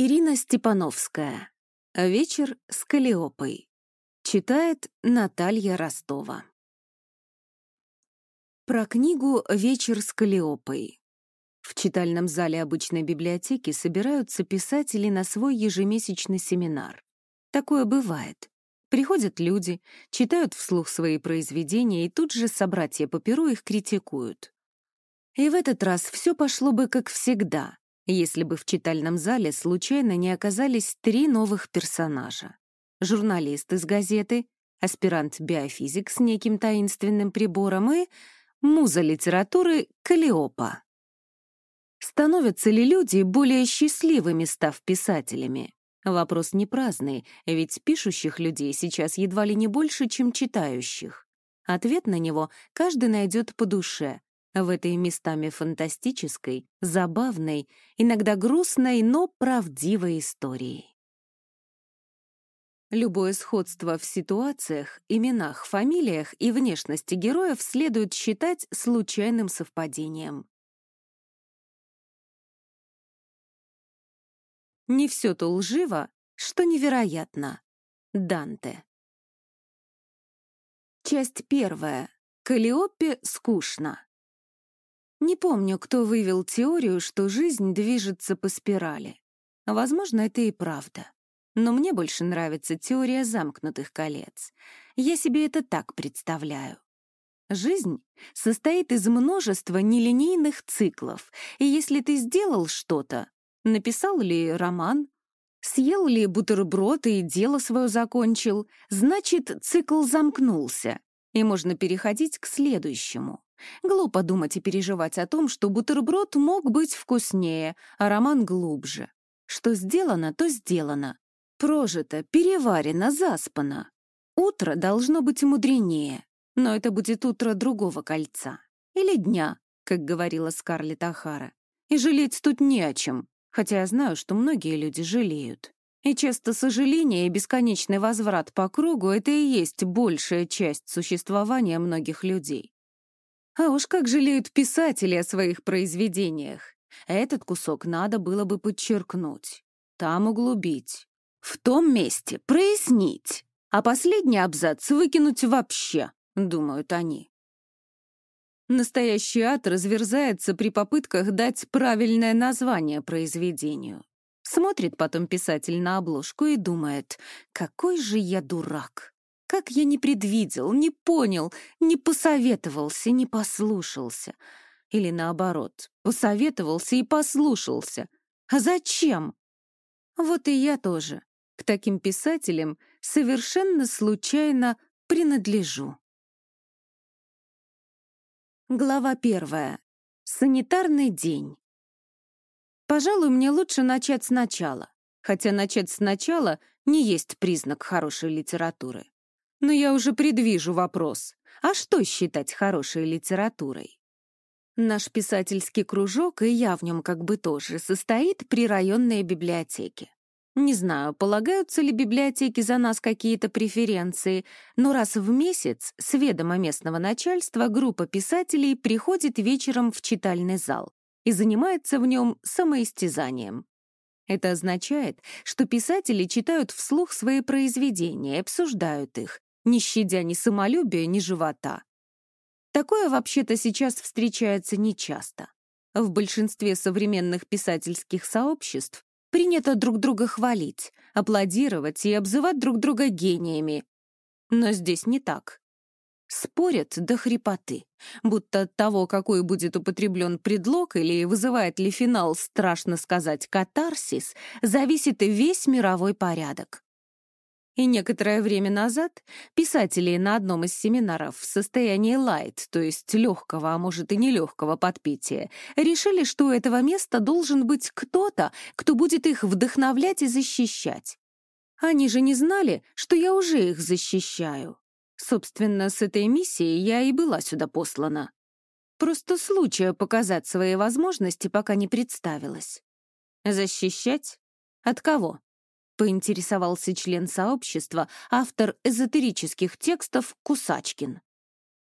Ирина Степановская. Вечер с Калиопой. Читает Наталья Ростова. Про книгу «Вечер с Калиопой». В читальном зале обычной библиотеки собираются писатели на свой ежемесячный семинар. Такое бывает. Приходят люди, читают вслух свои произведения, и тут же собратья по перу их критикуют. И в этот раз все пошло бы как всегда, если бы в читальном зале случайно не оказались три новых персонажа. Журналист из газеты, аспирант-биофизик с неким таинственным прибором и муза литературы Калиопа. Становятся ли люди более счастливыми, став писателями? Вопрос не праздный, ведь пишущих людей сейчас едва ли не больше, чем читающих. Ответ на него каждый найдет по душе, в этой местами фантастической, забавной, иногда грустной, но правдивой истории. Любое сходство в ситуациях, именах, фамилиях и внешности героев следует считать случайным совпадением. Не все то лживо, что невероятно. Данте. Часть первая. Калиопе скучно. Не помню, кто вывел теорию, что жизнь движется по спирали. Возможно, это и правда. Но мне больше нравится теория замкнутых колец. Я себе это так представляю. Жизнь состоит из множества нелинейных циклов, и если ты сделал что-то, написал ли роман, съел ли бутерброд и дело свое закончил, значит, цикл замкнулся, и можно переходить к следующему. Глупо думать и переживать о том, что бутерброд мог быть вкуснее, а роман глубже. Что сделано, то сделано. Прожито, переварено, заспано. Утро должно быть мудренее, но это будет утро другого кольца. Или дня, как говорила Скарлетт Ахара. И жалеть тут не о чем, хотя я знаю, что многие люди жалеют. И часто сожаление и бесконечный возврат по кругу — это и есть большая часть существования многих людей. А уж как жалеют писатели о своих произведениях. Этот кусок надо было бы подчеркнуть, там углубить, в том месте прояснить, а последний абзац выкинуть вообще, думают они. Настоящий ад разверзается при попытках дать правильное название произведению. Смотрит потом писатель на обложку и думает, какой же я дурак. Как я не предвидел, не понял, не посоветовался, не послушался. Или наоборот, посоветовался и послушался. А зачем? Вот и я тоже к таким писателям совершенно случайно принадлежу. Глава первая. Санитарный день. Пожалуй, мне лучше начать сначала, хотя начать сначала не есть признак хорошей литературы. Но я уже предвижу вопрос. А что считать хорошей литературой? Наш писательский кружок, и я в нем как бы тоже, состоит при районной библиотеке. Не знаю, полагаются ли библиотеки за нас какие-то преференции, но раз в месяц с ведома местного начальства группа писателей приходит вечером в читальный зал и занимается в нем самоистязанием. Это означает, что писатели читают вслух свои произведения и обсуждают их, не щадя ни самолюбия, ни живота. Такое вообще-то сейчас встречается нечасто. В большинстве современных писательских сообществ принято друг друга хвалить, аплодировать и обзывать друг друга гениями. Но здесь не так. Спорят до хрипоты, будто от того, какой будет употреблен предлог или вызывает ли финал, страшно сказать, катарсис, зависит весь мировой порядок. И некоторое время назад писатели на одном из семинаров в состоянии лайт, то есть легкого, а может и нелегкого подпития, решили, что у этого места должен быть кто-то, кто будет их вдохновлять и защищать. Они же не знали, что я уже их защищаю. Собственно, с этой миссией я и была сюда послана. Просто случая показать свои возможности пока не представилось. Защищать? От кого? Поинтересовался член сообщества, автор эзотерических текстов Кусачкин.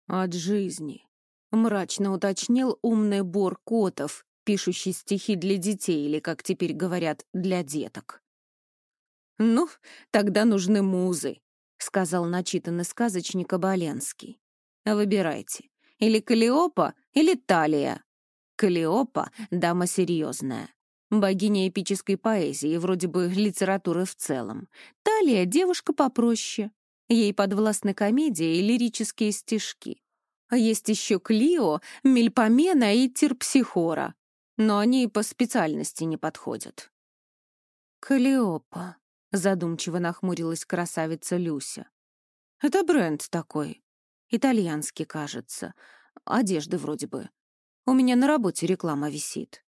«От жизни», — мрачно уточнил умный Бор Котов, пишущий стихи для детей или, как теперь говорят, для деток. «Ну, тогда нужны музы», — сказал начитанный сказочник Оболенский. «Выбирайте, или Калиопа, или Талия. Калиопа — дама серьезная, богиня эпической поэзии, вроде бы литературы в целом. Талия — девушка попроще, ей подвластны комедия и лирические стишки. Есть еще Клио, Мельпомена и Терпсихора, но они по специальности не подходят. «Калиопа», — задумчиво нахмурилась красавица Люся. «Это бренд такой. Итальянский, кажется. Одежды вроде бы. У меня на работе реклама висит».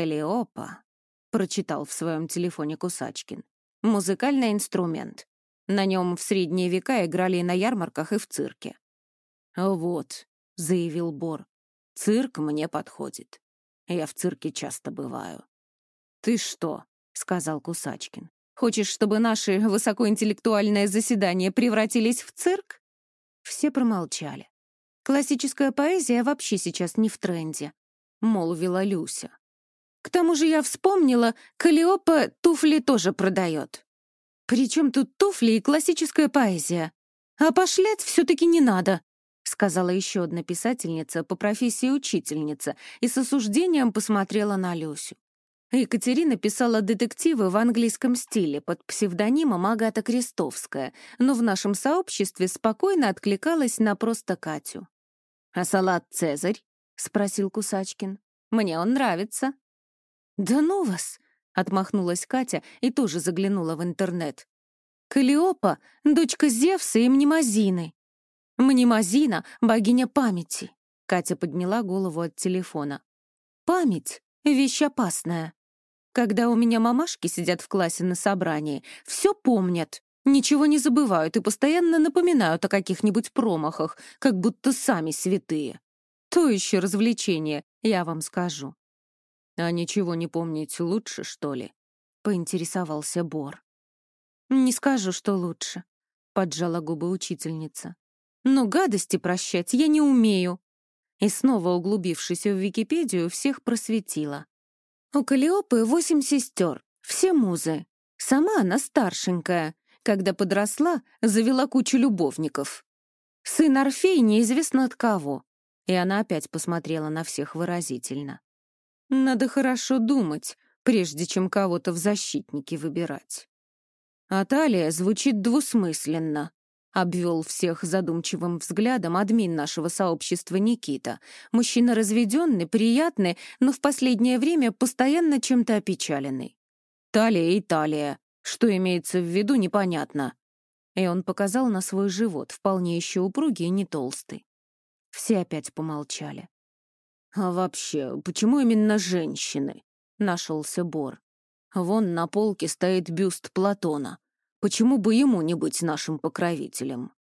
«Калиопа», — прочитал в своем телефоне Кусачкин. «Музыкальный инструмент. На нем в средние века играли и на ярмарках, и в цирке. «Вот», — заявил Бор, — «цирк мне подходит. Я в цирке часто бываю». «Ты что?» — сказал Кусачкин. «Хочешь, чтобы наши высокоинтеллектуальные заседания превратились в цирк?» Все промолчали. «Классическая поэзия вообще сейчас не в тренде», — молвила Люся. «К тому же я вспомнила, Калиопа туфли тоже продает». «При чем тут туфли и классическая поэзия? А пошлять все-таки не надо», сказала еще одна писательница по профессии учительница и с осуждением посмотрела на Люсю. Екатерина писала детективы в английском стиле под псевдонимом Агата Крестовская, но в нашем сообществе спокойно откликалась на просто Катю. «А салат «Цезарь»?» — спросил Кусачкин. «Мне он нравится». «Да ну вас!» — отмахнулась Катя и тоже заглянула в интернет. «Калиопа — дочка Зевса и Мнемозины. Мнемозина — богиня памяти. Катя подняла голову от телефона. Память — вещь опасная. Когда у меня мамашки сидят в классе на собрании, все помнят, ничего не забывают и постоянно напоминают о каких-нибудь промахах, как будто сами святые. То еще развлечение, я вам скажу. «А ничего не помнить лучше, что ли?» — поинтересовался Бор. «Не скажу, что лучше», — поджала губы учительница. Но гадости прощать я не умею. И снова углубившись в Википедию, всех просветила. У Калиопы восемь сестер, все музы. Сама она старшенькая. Когда подросла, завела кучу любовников. Сын Орфей неизвестно от кого. И она опять посмотрела на всех выразительно. Надо хорошо думать, прежде чем кого-то в защитники выбирать. Аталия звучит двусмысленно. Обвел всех задумчивым взглядом админ нашего сообщества Никита. Мужчина разведенный, приятный, но в последнее время постоянно чем-то опечаленный. Талия и талия. Что имеется в виду, непонятно. И он показал на свой живот, вполне еще упругий и не толстый. Все опять помолчали. «А вообще, почему именно женщины?» — нашелся Бор. «Вон на полке стоит бюст Платона. Почему бы ему не быть нашим покровителем?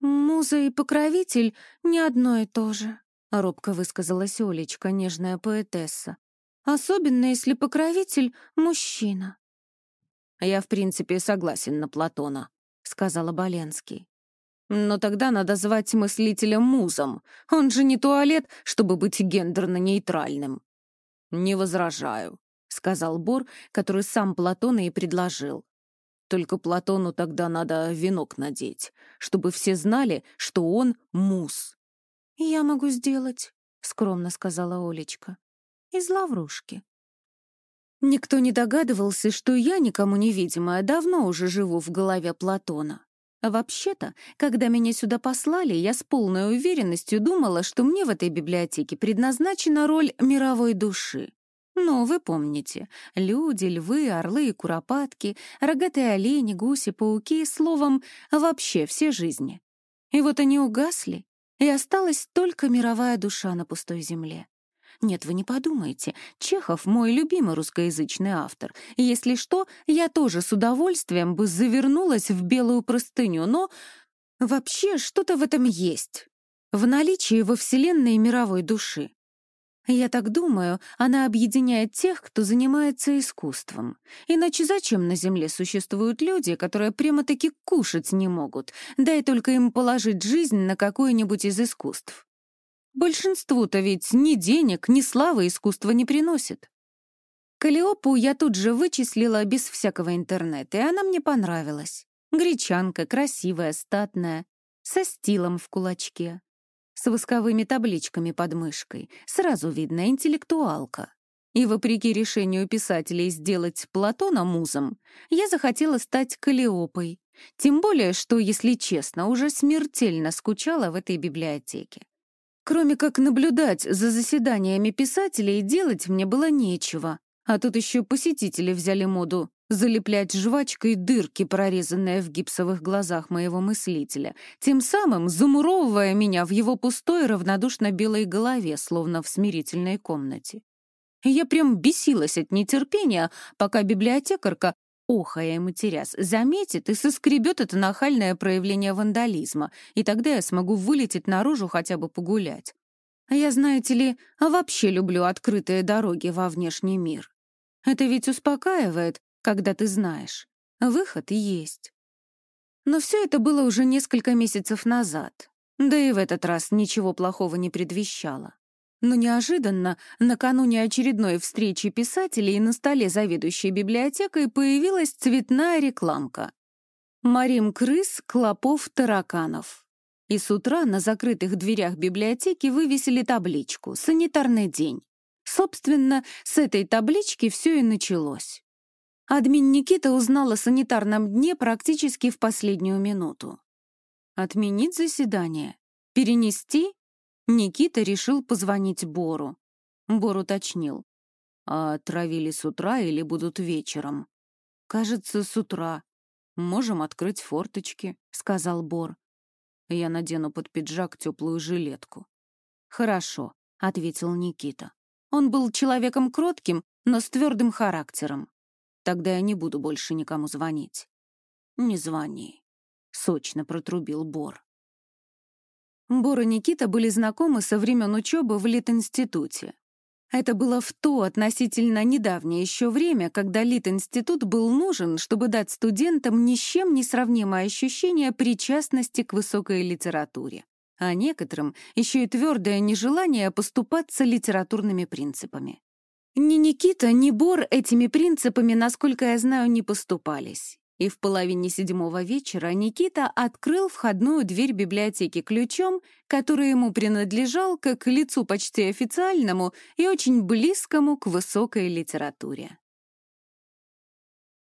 «Муза и покровитель — не одно и то же», — робко высказалась Олечка, нежная поэтесса. «Особенно, если покровитель — мужчина». «Я, в принципе, согласен на Платона», — сказала Боленский. «Но тогда надо звать мыслителя музом. Он же не туалет, чтобы быть гендерно-нейтральным». «Не возражаю», — сказал Бор, который сам Платона и предложил. Только Платону тогда надо венок надеть, чтобы все знали, что он мус. «Я могу сделать», — скромно сказала Олечка. «Из лаврушки». Никто не догадывался, что я, никому невидимая, давно уже живу в голове Платона. А вообще-то, когда меня сюда послали, я с полной уверенностью думала, что мне в этой библиотеке предназначена роль мировой души. Ну, вы помните, люди, львы, орлы и куропатки, рогатые олени, гуси, пауки, словом, вообще все жизни. И вот они угасли, и осталась только мировая душа на пустой земле. Нет, вы не подумайте, Чехов — мой любимый русскоязычный автор. Если что, я тоже с удовольствием бы завернулась в белую простыню, но вообще что-то в этом есть. В наличии во Вселенной мировой души. Я так думаю, она объединяет тех, кто занимается искусством. Иначе зачем на Земле существуют люди, которые прямо-таки кушать не могут, дай только им положить жизнь на какое-нибудь из искусств? Большинству-то ведь ни денег, ни славы искусство не приносит. Калиопу я тут же вычислила без всякого интернета, и она мне понравилась. Гречанка, красивая, статная, со стилом в кулачке, с восковыми табличками под мышкой. Сразу видно, интеллектуалка. И вопреки решению писателей сделать Платона музом, я захотела стать Калиопой. Тем более, что, если честно, уже смертельно скучала в этой библиотеке. Кроме как наблюдать за заседаниями писателей, делать мне было нечего. А тут еще посетители взяли моду залеплять жвачкой дырки, прорезанные в гипсовых глазах моего мыслителя, тем самым замуровывая меня в его пустой равнодушно белой голове, словно в смирительной комнате. Я прям бесилась от нетерпения, пока библиотекарка, охая и матерясь, заметит и соскребет это нахальное проявление вандализма, и тогда я смогу вылететь наружу хотя бы погулять. А я, знаете ли, вообще люблю открытые дороги во внешний мир. Это ведь успокаивает, когда ты знаешь. Выход есть. Но все это было уже несколько месяцев назад. Да и в этот раз ничего плохого не предвещало. Но неожиданно, накануне очередной встречи писателей на столе заведующей библиотекой появилась цветная рекламка. Марим крыс, клопов, тараканов. И с утра на закрытых дверях библиотеки вывесили табличку «Санитарный день». Собственно, с этой таблички все и началось. Админ Никита узнал о санитарном дне практически в последнюю минуту. Отменить заседание? Перенести? Никита решил позвонить Бору. Бор уточнил. «А травили с утра или будут вечером?» «Кажется, с утра. Можем открыть форточки», — сказал Бор. «Я надену под пиджак теплую жилетку». «Хорошо», — ответил Никита. Он был человеком кротким, но с твердым характером. Тогда я не буду больше никому звонить. Не звони, сочно протрубил Бор. Бор и Никита были знакомы со времен учебы в Лит-институте. Это было в то относительно недавнее еще время, когда Лит-институт был нужен, чтобы дать студентам ни с чем не сравнимое ощущение причастности к высокой литературе, а некоторым еще и твердое нежелание поступаться литературными принципами. Ни Никита, ни Бор этими принципами, насколько я знаю, не поступались. И в половине седьмого вечера Никита открыл входную дверь библиотеки ключом, который ему принадлежал как лицу почти официальному и очень близкому к высокой литературе.